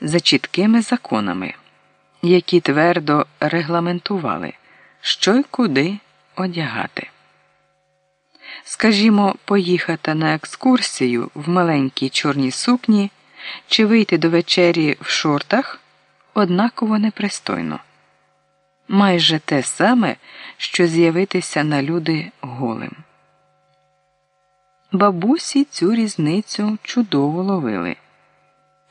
за чіткими законами, які твердо регламентували, що й куди одягати. Скажімо, поїхати на екскурсію в маленькій чорній сукні чи вийти до вечері в шортах однаково непристойно. Майже те саме, що з'явитися на люди голим. Бабусі цю різницю чудово ловили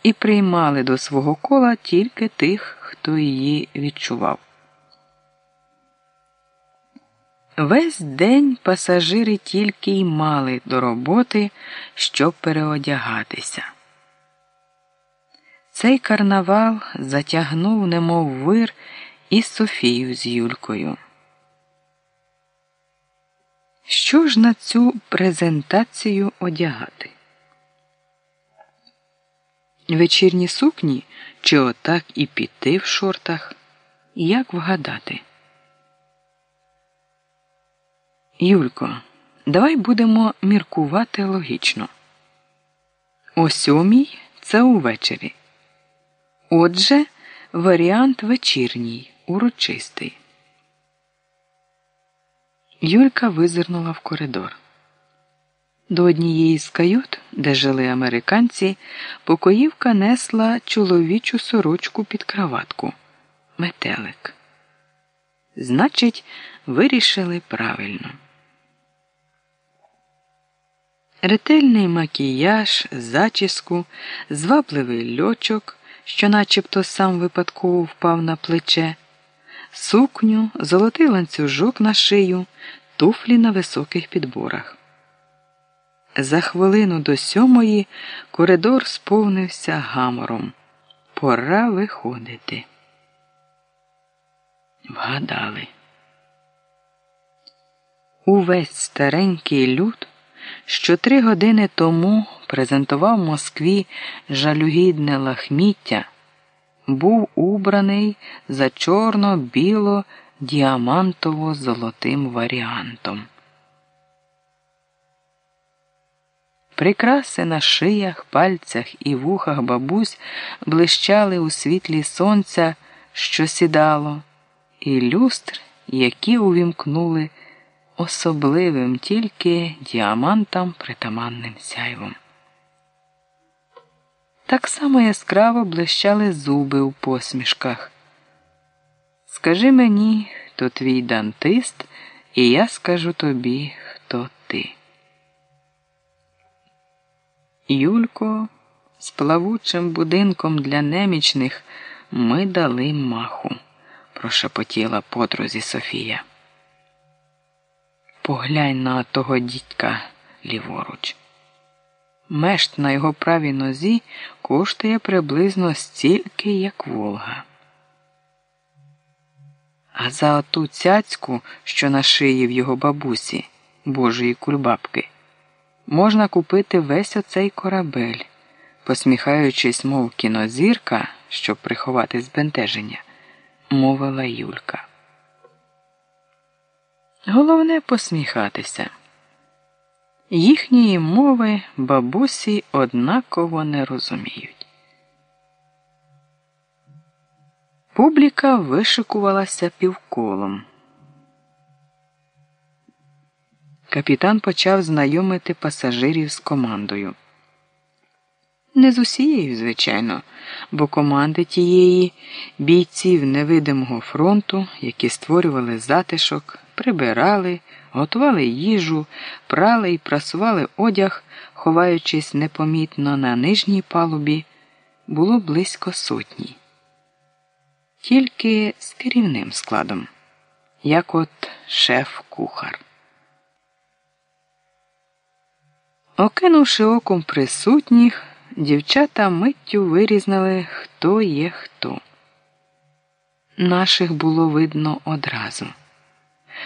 і приймали до свого кола тільки тих, хто її відчував. Весь день пасажири тільки й мали до роботи, щоб переодягатися. Цей карнавал затягнув, немов вир, і Софію з Юлькою. Що ж на цю презентацію одягати? Вечірні сукні чи отак і піти в шортах? Як вгадати? Юлько, давай будемо міркувати логічно. О сьомій це увечері. Отже, варіант вечірній, урочистий. Юлька визирнула в коридор. До однієї з кают, де жили американці, покоївка несла чоловічу сорочку під краватку. Метелик. Значить, вирішили правильно. Ретельний макіяж, зачіску, звабливий льочок, що начебто сам випадково впав на плече, сукню, золотий ланцюжок на шию, туфлі на високих підборах. За хвилину до сьомої коридор сповнився гамором. Пора виходити. Вгадали. Увесь старенький люд що три години тому презентував Москві жалюгідне лахміття, був убраний за чорно-біло діамантово золотим варіантом. Прикраси на шиях, пальцях і вухах бабусь блищали у світлі сонця, що сідало, і люстр, які увімкнули особливим тільки діамантам притаманним сяйвом. Так само яскраво блищали зуби у посмішках. Скажи мені, хто твій дантист, і я скажу тобі, хто ти. Юлько, з плавучим будинком для немічних ми дали маху, прошепотіла подрузі Софія. Поглянь на того дідька ліворуч. Мешт на його правій нозі коштує приблизно стільки, як Волга. А за оту цяцьку, що на шиї в його бабусі, божої кульбабки, можна купити весь оцей корабель, посміхаючись, мов кінозірка, щоб приховати збентеження, мовила Юлька. Головне посміхатися. Їхньої мови бабусі однаково не розуміють. Публіка вишикувалася півколом. Капітан почав знайомити пасажирів з командою. Не з усією, звичайно, бо команди тієї бійців невидимого фронту, які створювали затишок, прибирали, готували їжу, прали і прасували одяг, ховаючись непомітно на нижній палубі, було близько сотні. Тільки з керівним складом, як от шеф-кухар. Окинувши оком присутніх, дівчата миттю вирізнали, хто є хто. Наших було видно одразу.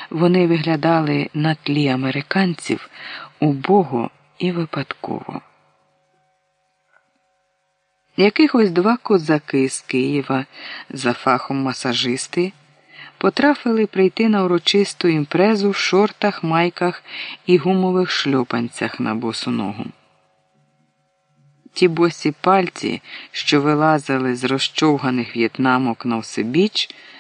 Вони виглядали на тлі американців убого і випадково. Якихось два козаки з Києва за фахом масажисти потрафили прийти на урочисту імпрезу в шортах, майках і гумових шльопанцях на босу ногу. Ті босі пальці, що вилазили з розчовганих в'єтнамок на всебіч,